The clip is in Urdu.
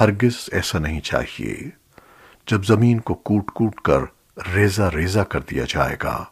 ہرگز ایسا نہیں چاہیے۔ جب زمین کو کوٹ کوٹ کر ریزہ ریزہ کر دیا جائے گا۔